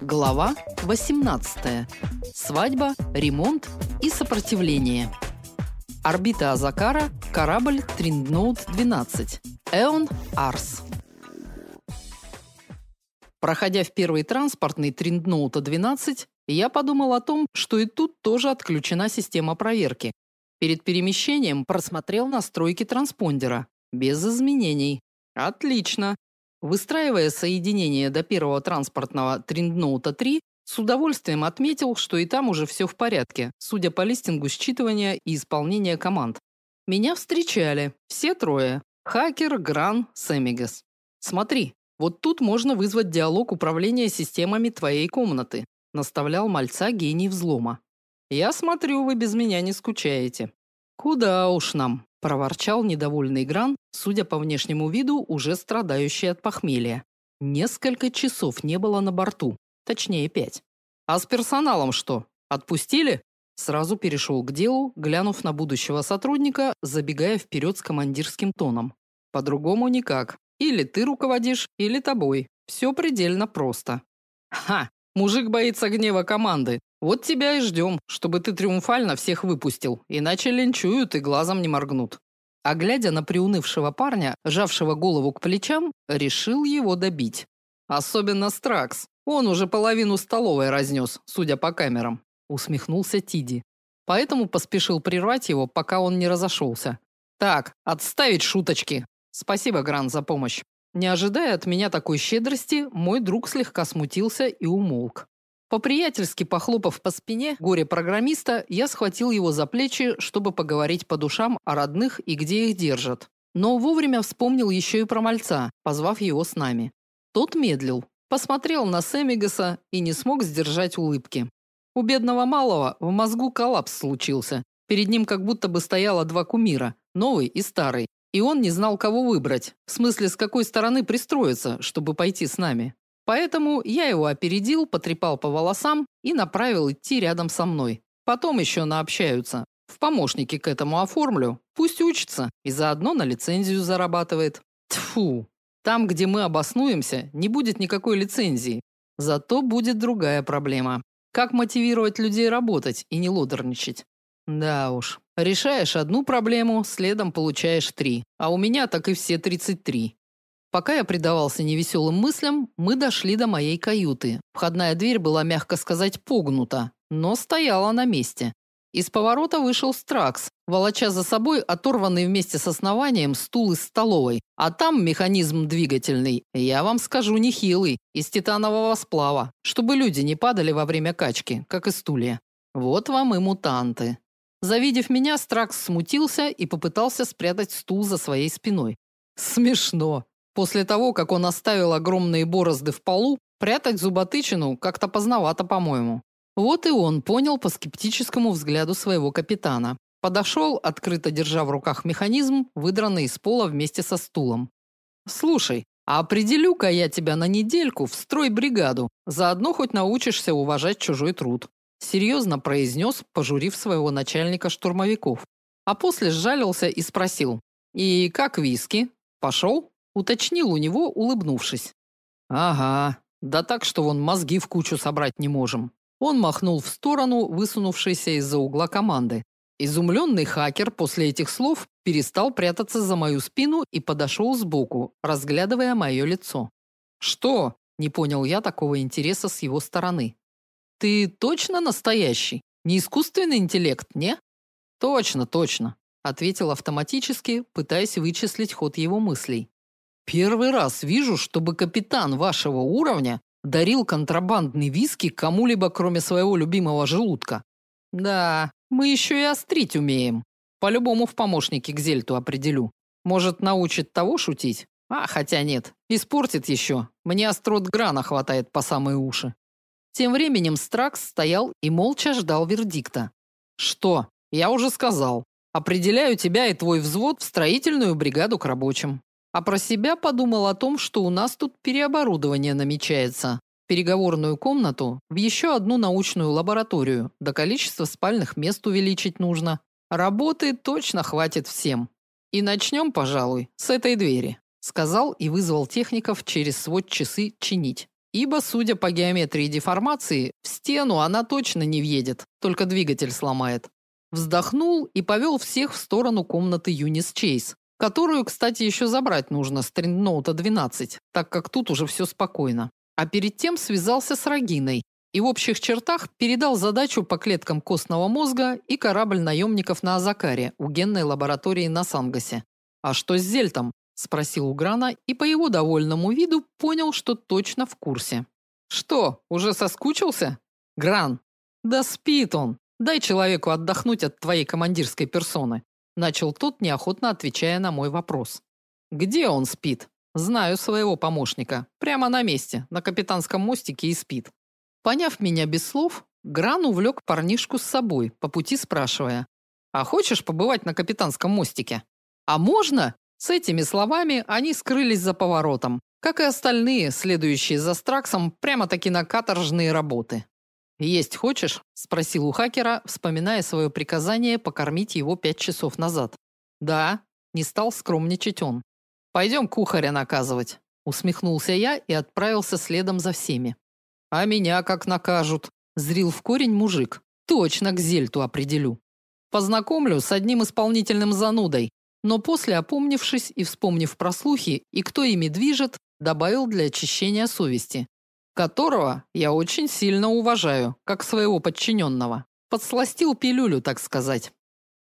Глава 18. Свадьба, ремонт и сопротивление. Орбита Азакара, корабль Триндноут-12. Эон Арс. Проходя в первый транспортный Триндноута-12, я подумал о том, что и тут тоже отключена система проверки. Перед перемещением просмотрел настройки транспондера. Без изменений. Отлично. Выстраивая соединение до первого транспортного Триндноута 3, с удовольствием отметил, что и там уже все в порядке, судя по листингу считывания и исполнения команд. Меня встречали все трое: Хакер, Гран, Семигас. Смотри, вот тут можно вызвать диалог управления системами твоей комнаты, наставлял мальца гений взлома. Я смотрю, вы без меня не скучаете. Куда уж нам, проворчал недовольный Гран, судя по внешнему виду, уже страдающий от похмелья. Несколько часов не было на борту, точнее пять. А с персоналом что? Отпустили? Сразу перешел к делу, глянув на будущего сотрудника, забегая вперед с командирским тоном. По-другому никак. Или ты руководишь, или тобой. Все предельно просто. Ха, мужик боится гнева команды. Вот тебя и ждем, чтобы ты триумфально всех выпустил, иначе линчуют и глазом не моргнут. А глядя на приунывшего парня, жавшего голову к плечам, решил его добить. Особенно Стракс. Он уже половину столовой разнес, судя по камерам, усмехнулся Тиди. Поэтому поспешил прервать его, пока он не разошелся. Так, отставить шуточки. Спасибо, Гран, за помощь. Не ожидая от меня такой щедрости, мой друг слегка смутился и умолк. По-приятельски похлопав по спине горе-программиста, я схватил его за плечи, чтобы поговорить по душам о родных и где их держат. Но вовремя вспомнил еще и про мальца, позвав его с нами. Тот медлил, посмотрел на Семигаса и не смог сдержать улыбки. У бедного малого в мозгу коллапс случился. Перед ним как будто бы стояло два кумира, новый и старый, и он не знал, кого выбрать, в смысле, с какой стороны пристроиться, чтобы пойти с нами. Поэтому я его опередил, потрепал по волосам и направил идти рядом со мной. Потом еще наобщаются. В помощники к этому оформлю. Пусть учится и заодно на лицензию зарабатывает. Тфу. Там, где мы обоснуемся, не будет никакой лицензии. Зато будет другая проблема. Как мотивировать людей работать и не лодерничать? Да уж. Решаешь одну проблему, следом получаешь три. А у меня так и все 33. Пока я предавался невеселым мыслям, мы дошли до моей каюты. Входная дверь была, мягко сказать, погнута, но стояла на месте. Из поворота вышел Стракс, волоча за собой оторванный вместе с основанием стул из столовой. А там механизм двигательный, я вам скажу, нехилый, из титанового сплава, чтобы люди не падали во время качки, как и стулья. Вот вам и мутанты. Завидев меня, Стракс смутился и попытался спрятать стул за своей спиной. Смешно. После того, как он оставил огромные борозды в полу, прятать зуботычину как-то поздновато, по-моему. Вот и он понял по скептическому взгляду своего капитана. Подошел, открыто держа в руках механизм, выдранный из пола вместе со стулом. Слушай, а определю-ка я тебя на недельку в стройбригаду. Заодно хоть научишься уважать чужой труд, серьезно произнес, пожурив своего начальника штурмовиков. А после сжалился и спросил: "И как виски? Пошел?» Уточнил у него, улыбнувшись. Ага, да так, что вон мозги в кучу собрать не можем. Он махнул в сторону, высунувшейся из-за угла команды. Изумленный хакер после этих слов перестал прятаться за мою спину и подошел сбоку, разглядывая мое лицо. Что? Не понял я такого интереса с его стороны. Ты точно настоящий? Не искусственный интеллект, не? Точно, точно, ответил автоматически, пытаясь вычислить ход его мыслей. Первый раз вижу, чтобы капитан вашего уровня дарил контрабандный виски кому-либо, кроме своего любимого желудка. Да, мы еще и острить умеем. По-любому в помощнике к Зельту определю. Может, научит того шутить? А, хотя нет, испортит еще. Мне острот грана хватает по самые уши. Тем временем Стракс стоял и молча ждал вердикта. Что? Я уже сказал. Определяю тебя и твой взвод в строительную бригаду к рабочим. А про себя подумал о том, что у нас тут переоборудование намечается. Переговорную комнату в еще одну научную лабораторию, да количество спальных мест увеличить нужно. Работы точно хватит всем. И начнем, пожалуй, с этой двери, сказал и вызвал техников через свод часы чинить. ибо, судя по геометрии деформации, в стену она точно не въедет, только двигатель сломает. Вздохнул и повел всех в сторону комнаты Юнис Чейз, которую, кстати, еще забрать нужно с Триндноута 12, так как тут уже все спокойно. А перед тем связался с Рогиной и в общих чертах передал задачу по клеткам костного мозга и корабль наемников на Азакаре у генной лаборатории на Сангасе. А что с Зельтом? спросил у Грана и по его довольному виду понял, что точно в курсе. Что, уже соскучился? Гран. Да спит он. Дай человеку отдохнуть от твоей командирской персоны начал тот, неохотно отвечая на мой вопрос. Где он спит? Знаю своего помощника. Прямо на месте, на капитанском мостике и спит. Поняв меня без слов, Гран увлек парнишку с собой, по пути спрашивая: "А хочешь побывать на капитанском мостике?" "А можно?" С этими словами они скрылись за поворотом, как и остальные, следующие за Страксом, прямо-таки на каторжные работы. «Есть хочешь?» – спросил у хакера, вспоминая свое приказание покормить его пять часов назад. «Да», – не стал скромничать он. «Пойдем кухаря наказывать», – усмехнулся я и отправился следом за всеми. «А меня как накажут?» – зрил в корень мужик. «Точно к Зельту определю. Познакомлю с одним исполнительным занудой, но после, опомнившись и вспомнив про слухи и кто ими движет, добавил для очищения совести которого я очень сильно уважаю, как своего подчиненного. Подсластил пилюлю, так сказать.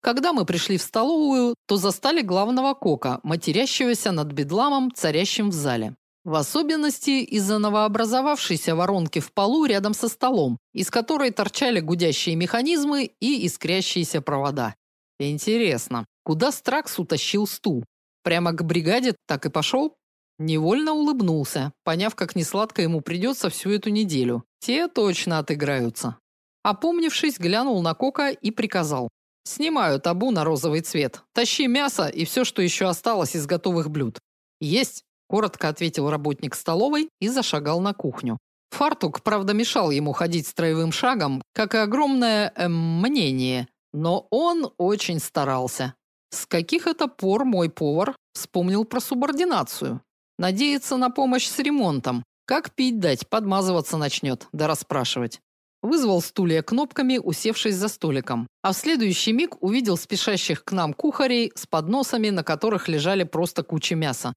Когда мы пришли в столовую, то застали главного кока, матерящегося над бедламом, царящим в зале. В особенности из-за новообразовавшейся воронки в полу рядом со столом, из которой торчали гудящие механизмы и искрящиеся провода. Интересно, куда Стракс утащил стул? Прямо к бригаде так и пошел? Невольно улыбнулся, поняв, как несладко ему придется всю эту неделю. Те точно отыграются. Опомнившись, глянул на Кока и приказал: "Снимаю табу на розовый цвет. Тащи мясо и все, что еще осталось из готовых блюд". "Есть", коротко ответил работник столовой и зашагал на кухню. Фартук, правда, мешал ему ходить строевым шагом, как и огромное эм, мнение, но он очень старался. С каких это пор мой повар вспомнил про субординацию? Надеется на помощь с ремонтом. Как пить дать, подмазываться начнет, да расспрашивать. Вызвал стулья кнопками, усевшись за столиком. А в следующий миг увидел спешащих к нам кухарей с подносами, на которых лежали просто кучи мяса.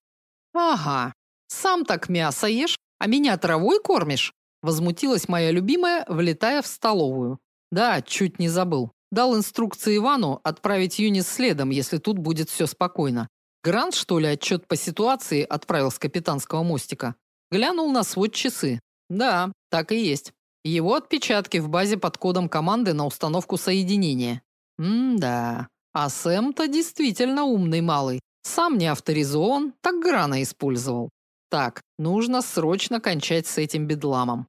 Ага. Сам так мясо ешь, а меня травой кормишь? возмутилась моя любимая, влетая в столовую. Да, чуть не забыл. Дал инструкции Ивану отправить Юнис следом, если тут будет все спокойно. Грант, что ли, отчет по ситуации отправил с капитанского мостика. Глянул на свод часы. Да, так и есть. Его отпечатки в базе под кодом команды на установку соединения. М-да. А Сэм-то действительно умный малый. Сам не авторизован, так Грана использовал. Так, нужно срочно кончать с этим бедламом.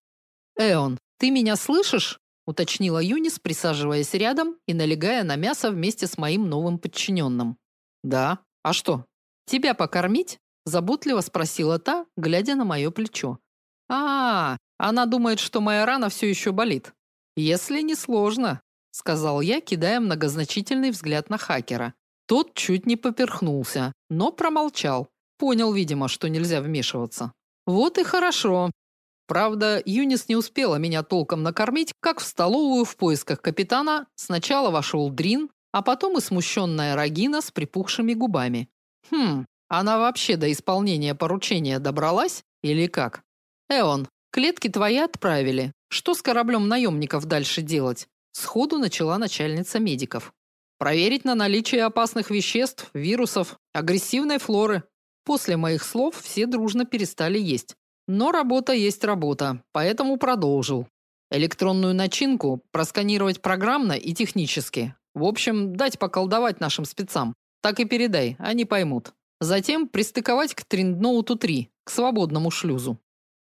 Эон, ты меня слышишь? уточнила Юнис, присаживаясь рядом и налегая на мясо вместе с моим новым подчиненным. Да, а что? Тебя покормить? заботливо спросила та, глядя на мое плечо. А, она думает, что моя рана все еще болит. Если не сложно, сказал я, кидая многозначительный взгляд на хакера. Тот чуть не поперхнулся, но промолчал. Понял, видимо, что нельзя вмешиваться. Вот и хорошо. Правда, Юнис не успела меня толком накормить, как в столовую в поисках капитана сначала вошел Дрин, а потом и смущенная Рагина с припухшими губами. Хм, она вообще до исполнения поручения добралась или как? Эон, клетки твои отправили. Что с кораблем наемников дальше делать? Сходу начала начальница медиков. Проверить на наличие опасных веществ, вирусов, агрессивной флоры. После моих слов все дружно перестали есть. Но работа есть работа, поэтому продолжил. Электронную начинку просканировать программно и технически, в общем, дать поколдовать нашим спецам. Так и передай, они поймут. Затем пристыковать к Триндноуту 3, к свободному шлюзу.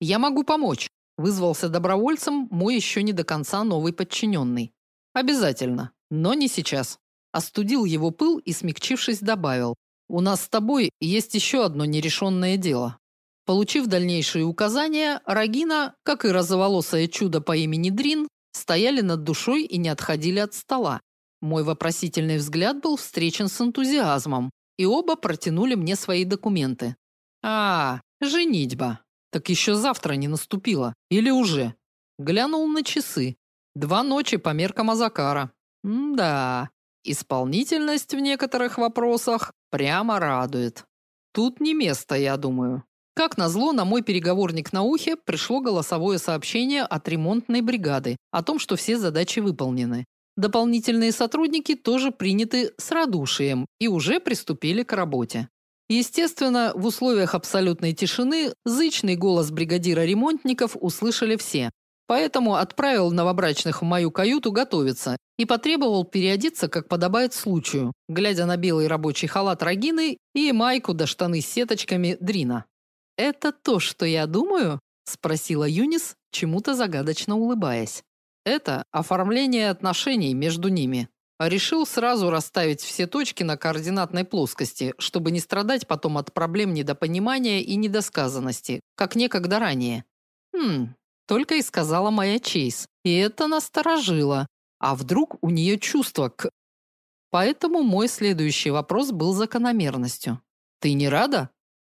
Я могу помочь, вызвался добровольцем мой еще не до конца новый подчиненный. Обязательно, но не сейчас. Остудил его пыл и смягчившись добавил: "У нас с тобой есть еще одно нерешенное дело". Получив дальнейшие указания, Рагина, как и розоволосое чудо по имени Дрин, стояли над душой и не отходили от стола. Мой вопросительный взгляд был встречен с энтузиазмом, и оба протянули мне свои документы. А, женитьба. Так еще завтра не наступило. Или уже? Глянул на часы. Два ночи по меркам Азакара. М-да. Исполнительность в некоторых вопросах прямо радует. Тут не место, я думаю. Как назло, на мой переговорник на ухе пришло голосовое сообщение от ремонтной бригады о том, что все задачи выполнены. Дополнительные сотрудники тоже приняты с радушием и уже приступили к работе. Естественно, в условиях абсолютной тишины зычный голос бригадира ремонтников услышали все. Поэтому отправил новобрачных в мою каюту готовиться и потребовал переодеться, как подобает случаю, глядя на белый рабочий халат Рагины и майку до штаны с сеточками Дрина. Это то, что я думаю? спросила Юнис, чему-то загадочно улыбаясь. Это оформление отношений между ними. Решил сразу расставить все точки на координатной плоскости, чтобы не страдать потом от проблем недопонимания и недосказанности, как некогда ранее. Хм, только и сказала моя Чейз. И это насторожило. А вдруг у нее чувство к Поэтому мой следующий вопрос был закономерностью. Ты не рада?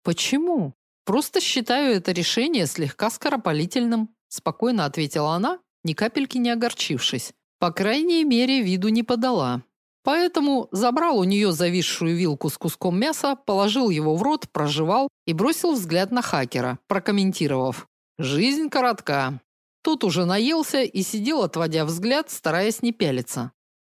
Почему? Просто считаю это решение слегка скоропалительным, спокойно ответила она, ни капельки не огорчившись. По крайней мере, виду не подала. Поэтому забрал у нее зависшую вилку с куском мяса, положил его в рот, прожевал и бросил взгляд на хакера, прокомментировав: "Жизнь коротка". Тот уже наелся и сидел, отводя взгляд, стараясь не пялиться.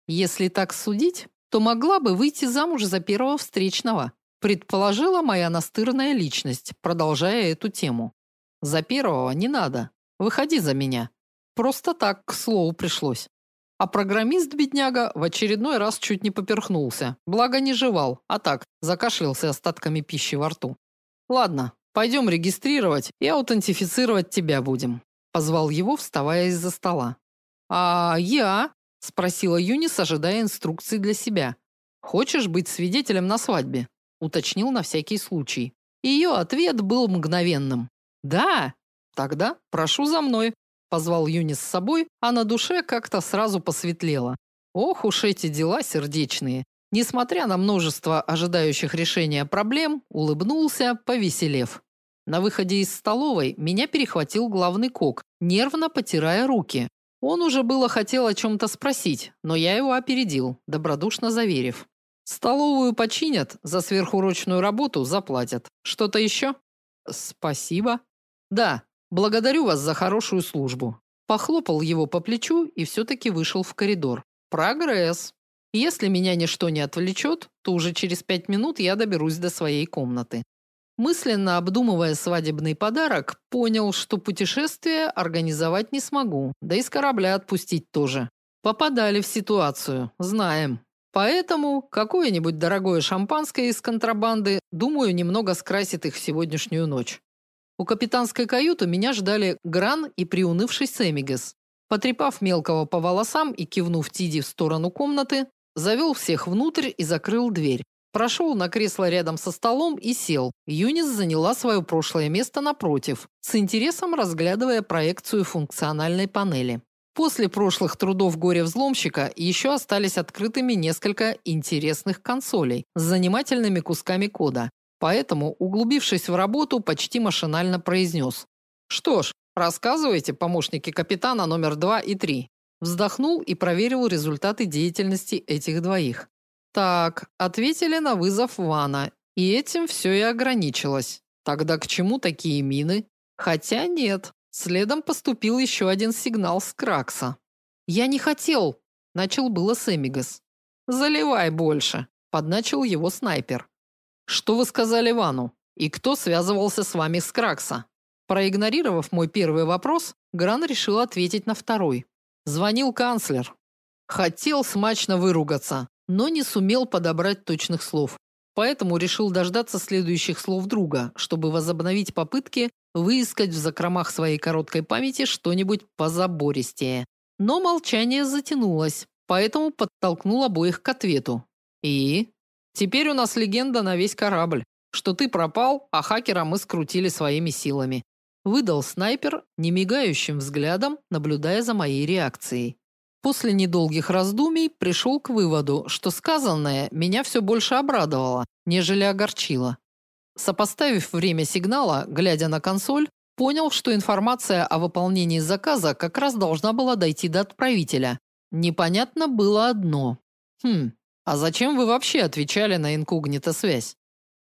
Если так судить, то могла бы выйти замуж за первого встречного предположила моя настырная личность, продолжая эту тему. За первого не надо. Выходи за меня. Просто так, к слову, пришлось. А программист бедняга в очередной раз чуть не поперхнулся. Благо не жевал, а так закашлялся остатками пищи во рту. Ладно, пойдем регистрировать и аутентифицировать тебя будем, позвал его, вставая из-за стола. А я, спросила Юнис, ожидая инструкций для себя. Хочешь быть свидетелем на свадьбе? уточнил на всякий случай. Ее ответ был мгновенным. Да. Тогда прошу за мной, позвал Юнис с собой, а на душе как-то сразу посветлело. Ох уж эти дела сердечные. Несмотря на множество ожидающих решения проблем, улыбнулся, повеселев. На выходе из столовой меня перехватил главный кок, нервно потирая руки. Он уже было хотел о чем то спросить, но я его опередил, добродушно заверив: Столовую починят, за сверхурочную работу заплатят. Что-то еще?» Спасибо. Да, благодарю вас за хорошую службу. Похлопал его по плечу и все таки вышел в коридор. Прогресс. Если меня ничто не отвлечет, то уже через пять минут я доберусь до своей комнаты. Мысленно обдумывая свадебный подарок, понял, что путешествие организовать не смогу, да и с корабля отпустить тоже. Попадали в ситуацию, знаем. Поэтому какое-нибудь дорогое шампанское из контрабанды, думаю, немного скрасит их сегодняшнюю ночь. У капитанской каюты меня ждали Гран и приунывший Семигес. Потрепав мелкого по волосам и кивнув Тиди в сторону комнаты, завел всех внутрь и закрыл дверь. Прошел на кресло рядом со столом и сел. Юнис заняла свое прошлое место напротив, с интересом разглядывая проекцию функциональной панели. После прошлых трудов горе-взломщика еще остались открытыми несколько интересных консолей с занимательными кусками кода. Поэтому, углубившись в работу, почти машинально произнес. «Что ж, рассказывайте, помощники капитана номер 2 и 3». Вздохнул и проверил результаты деятельности этих двоих. Так, ответили на вызов Вана, и этим все и ограничилось. Тогда к чему такие мины? Хотя нет, Следом поступил еще один сигнал с Кракса. Я не хотел, начал было Сэмигас. Заливай больше, подначил его снайпер. Что вы сказали Вану? И кто связывался с вами с Кракса? Проигнорировав мой первый вопрос, Гран решил ответить на второй. Звонил канцлер. Хотел смачно выругаться, но не сумел подобрать точных слов. Поэтому решил дождаться следующих слов друга, чтобы возобновить попытки выискать в закромах своей короткой памяти что-нибудь позабористее. Но молчание затянулось, поэтому подтолкнул обоих к ответу. И теперь у нас легенда на весь корабль, что ты пропал, а хакера мы скрутили своими силами. Выдал снайпер, немигающим взглядом, наблюдая за моей реакцией. После недолгих раздумий пришел к выводу, что сказанное меня все больше обрадовало, нежели огорчило. Сопоставив время сигнала, глядя на консоль, понял, что информация о выполнении заказа как раз должна была дойти до отправителя. Непонятно было одно. Хм, а зачем вы вообще отвечали на инкогнито-связь?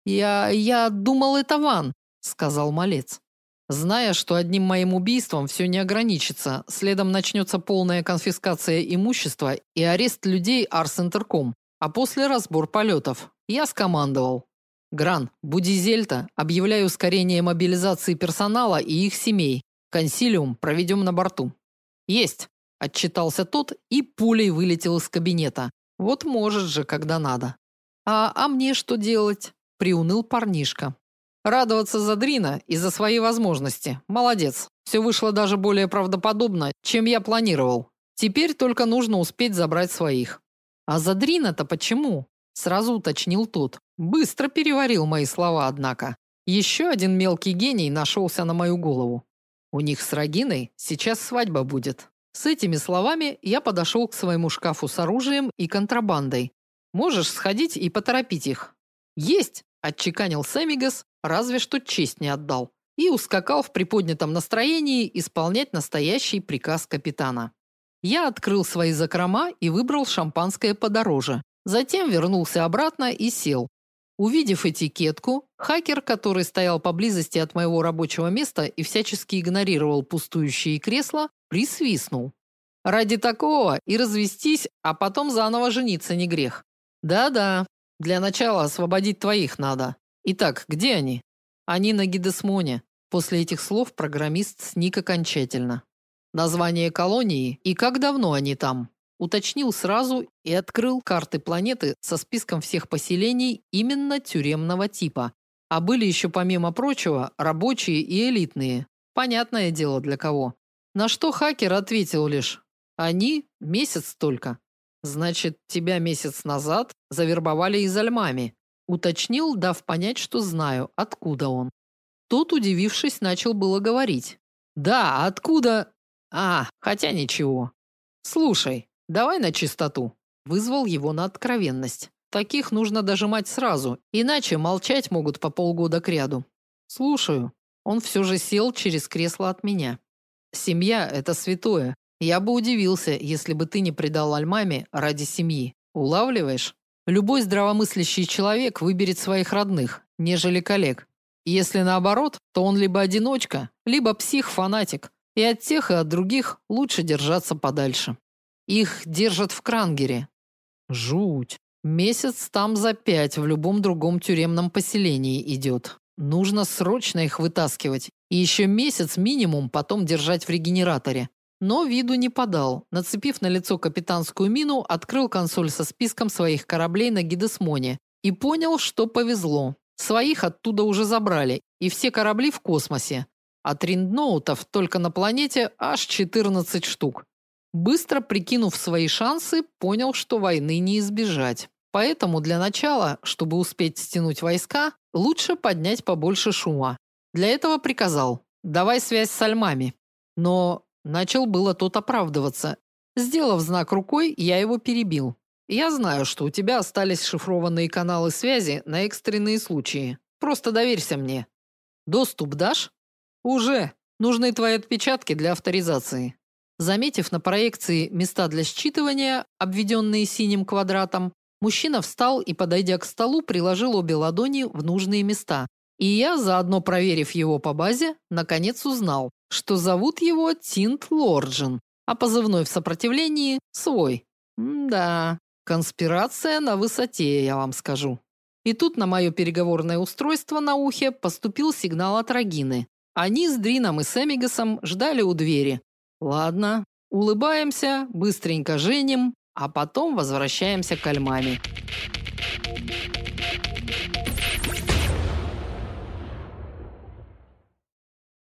Я я думал, это Ван, сказал малец. Зная, что одним моим убийством все не ограничится, следом начнется полная конфискация имущества и арест людей Арс Интерком, а после разбор полетов. Я скомандовал: "Гран, буди Зельта, объявляю ускорение мобилизации персонала и их семей. Консилиум проведем на борту". Есть, отчитался тот и пулей вылетел из кабинета. Вот может же, когда надо. А а мне что делать? приуныл парнишка. Радоваться за Дрина и за свои возможности. Молодец. Все вышло даже более правдоподобно, чем я планировал. Теперь только нужно успеть забрать своих. А за Дрина-то почему? Сразу уточнил тот. Быстро переварил мои слова, однако. Еще один мелкий гений нашелся на мою голову. У них с Рагиной сейчас свадьба будет. С этими словами я подошел к своему шкафу с оружием и контрабандой. Можешь сходить и поторопить их. Есть, отчеканил Сэмигас, разве что честь не отдал, и ускакал в приподнятом настроении исполнять настоящий приказ капитана. Я открыл свои закрома и выбрал шампанское подороже. Затем вернулся обратно и сел. Увидев этикетку, хакер, который стоял поблизости от моего рабочего места и всячески игнорировал пустующие кресла, присвистнул. Ради такого и развестись, а потом заново жениться не грех. Да-да. Для начала освободить твоих надо. Итак, где они? Они на Гидесмоне. После этих слов программист сник окончательно. Название колонии и как давно они там? Уточнил сразу и открыл карты планеты со списком всех поселений именно тюремного типа. А были еще помимо прочего рабочие и элитные. Понятное дело для кого. На что хакер ответил лишь: "Они месяц только". Значит, тебя месяц назад завербовали из Альмами. Уточнил, дав понять, что знаю, откуда он. Тот, удивившись, начал было говорить. Да, откуда? А, хотя ничего. Слушай, давай на чистоту. Вызвал его на откровенность. Таких нужно дожимать сразу, иначе молчать могут по полгода кряду. Слушаю. Он все же сел через кресло от меня. Семья это святое. Я бы удивился, если бы ты не предал Альмаме ради семьи. Улавливаешь? Любой здравомыслящий человек выберет своих родных, нежели коллег. Если наоборот, то он либо одиночка, либо псих-фанатик. И от тех, и от других лучше держаться подальше. Их держат в Крангере. Жуть. Месяц там за пять в любом другом тюремном поселении идет. Нужно срочно их вытаскивать. И еще месяц минимум потом держать в регенераторе. Но виду не подал. Нацепив на лицо капитанскую мину, открыл консоль со списком своих кораблей на Гидесмоне и понял, что повезло. Своих оттуда уже забрали, и все корабли в космосе. А триндноутов только на планете аж 14 штук. Быстро прикинув свои шансы, понял, что войны не избежать. Поэтому для начала, чтобы успеть стянуть войска, лучше поднять побольше шума. Для этого приказал: "Давай связь с альмами". Но Начал было тот оправдываться. Сделав знак рукой, я его перебил. Я знаю, что у тебя остались шифрованные каналы связи на экстренные случаи. Просто доверься мне. Доступ дашь? Уже. Нужны твои отпечатки для авторизации. Заметив на проекции места для считывания, обведенные синим квадратом, мужчина встал и, подойдя к столу, приложил обе ладони в нужные места. И я, заодно проверив его по базе, наконец узнал, что зовут его Тинт Лорджин, а позывной в сопротивлении свой. да, конспирация на высоте, я вам скажу. И тут на мое переговорное устройство на ухе поступил сигнал от Рагины. Они с Дрином и Сэмигасом ждали у двери. Ладно, улыбаемся, быстренько женим, а потом возвращаемся к Альмаме.